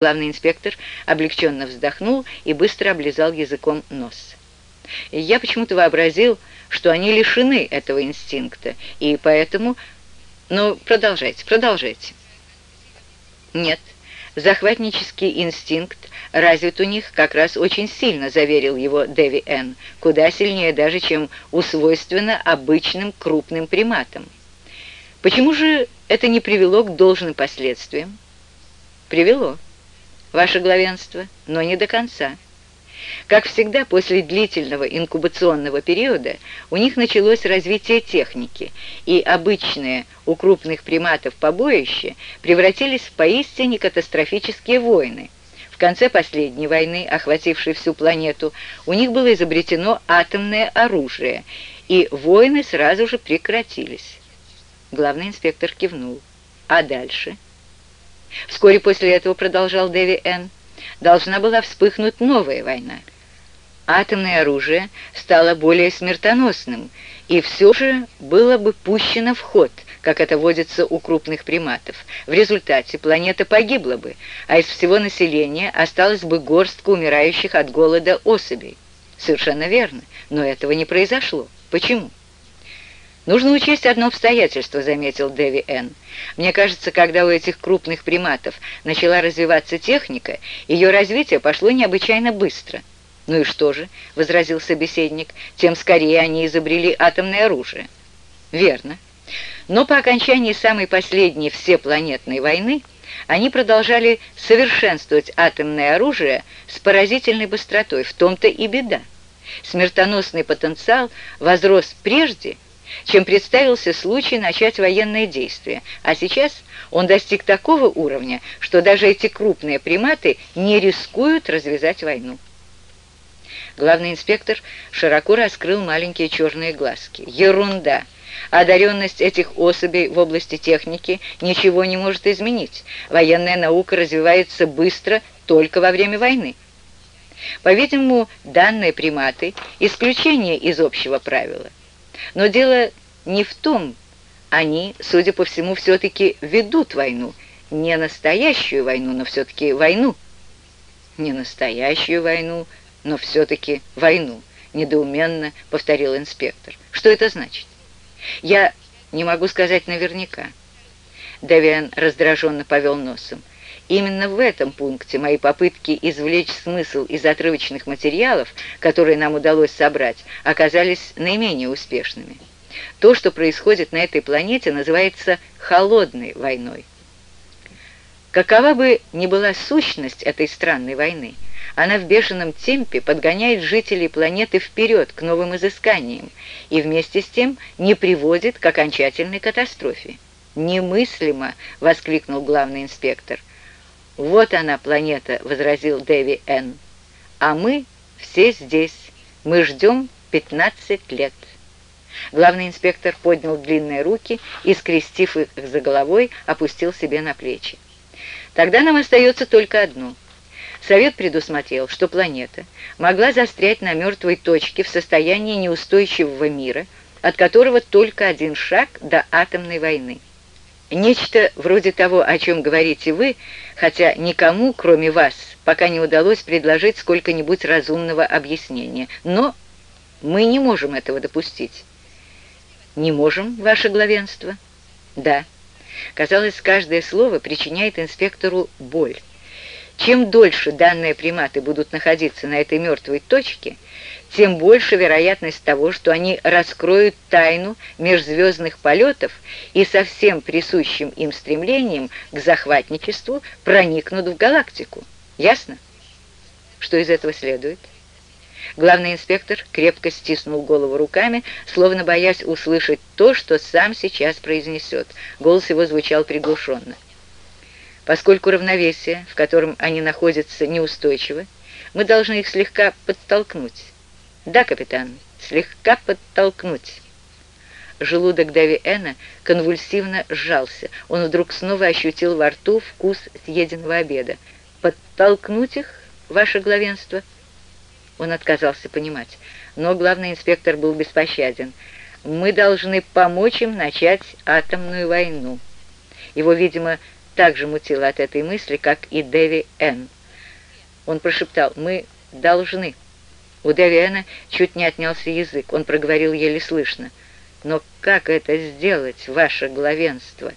Главный инспектор облегченно вздохнул и быстро облизал языком нос. Я почему-то вообразил, что они лишены этого инстинкта, и поэтому... Ну, продолжайте, продолжайте. Нет, захватнический инстинкт развит у них как раз очень сильно, заверил его Дэви Н., куда сильнее даже, чем у свойственно обычным крупным приматам. Почему же это не привело к должным последствиям? Привело ваше главенство, но не до конца. Как всегда, после длительного инкубационного периода у них началось развитие техники, и обычные у крупных приматов побоища превратились в поистине катастрофические войны. В конце последней войны, охватившей всю планету, у них было изобретено атомное оружие, и войны сразу же прекратились. Главный инспектор кивнул. А дальше? Вскоре после этого, продолжал Дэви Н., должна была вспыхнуть новая война. Атомное оружие стало более смертоносным, и все же было бы пущено в ход, как это водится у крупных приматов. В результате планета погибла бы, а из всего населения осталось бы горстка умирающих от голода особей. Совершенно верно, но этого не произошло. Почему? «Нужно учесть одно обстоятельство», — заметил Дэви Н. «Мне кажется, когда у этих крупных приматов начала развиваться техника, ее развитие пошло необычайно быстро». «Ну и что же?» — возразил собеседник. «Тем скорее они изобрели атомное оружие». «Верно. Но по окончании самой последней всепланетной войны они продолжали совершенствовать атомное оружие с поразительной быстротой. В том-то и беда. Смертоносный потенциал возрос прежде, чем представился случай начать военные действия, а сейчас он достиг такого уровня, что даже эти крупные приматы не рискуют развязать войну. Главный инспектор широко раскрыл маленькие черные глазки. Ерунда! Одаренность этих особей в области техники ничего не может изменить. Военная наука развивается быстро только во время войны. По-видимому, данные приматы – исключение из общего правила. Но дело не в том, они, судя по всему, все-таки ведут войну. Не настоящую войну, но все-таки войну. Не настоящую войну, но все-таки войну, недоуменно повторил инспектор. Что это значит? Я не могу сказать наверняка. Девиан раздраженно повел носом. Именно в этом пункте мои попытки извлечь смысл из отрывочных материалов, которые нам удалось собрать, оказались наименее успешными. То, что происходит на этой планете, называется «холодной войной». Какова бы ни была сущность этой странной войны, она в бешеном темпе подгоняет жителей планеты вперед к новым изысканиям и вместе с тем не приводит к окончательной катастрофе. «Немыслимо!» — воскликнул главный инспектор. «Вот она, планета», — возразил Дэви Н. «А мы все здесь. Мы ждем 15 лет». Главный инспектор поднял длинные руки и, скрестив их за головой, опустил себе на плечи. «Тогда нам остается только одно». Совет предусмотрел, что планета могла застрять на мертвой точке в состоянии неустойчивого мира, от которого только один шаг до атомной войны. Нечто вроде того, о чем говорите вы, хотя никому, кроме вас, пока не удалось предложить сколько-нибудь разумного объяснения. Но мы не можем этого допустить. Не можем, ваше главенство? Да. Казалось, каждое слово причиняет инспектору боль. Чем дольше данные приматы будут находиться на этой мертвой точке, тем больше вероятность того, что они раскроют тайну межзвездных полетов и со всем присущим им стремлением к захватничеству проникнут в галактику. Ясно? Что из этого следует? Главный инспектор крепко стиснул голову руками, словно боясь услышать то, что сам сейчас произнесет. Голос его звучал приглушенно. Поскольку равновесие, в котором они находятся, неустойчиво, мы должны их слегка подтолкнуть. Да, капитан, слегка подтолкнуть. Желудок Дэви Эна конвульсивно сжался. Он вдруг снова ощутил во рту вкус съеденного обеда. «Подтолкнуть их, ваше главенство?» Он отказался понимать. Но главный инспектор был беспощаден. «Мы должны помочь им начать атомную войну». Его, видимо, так же мутило от этой мысли, как и Дэви Н. Он прошептал «Мы должны». У Дэви Эна чуть не отнялся язык, он проговорил еле слышно. «Но как это сделать, ваше главенство?»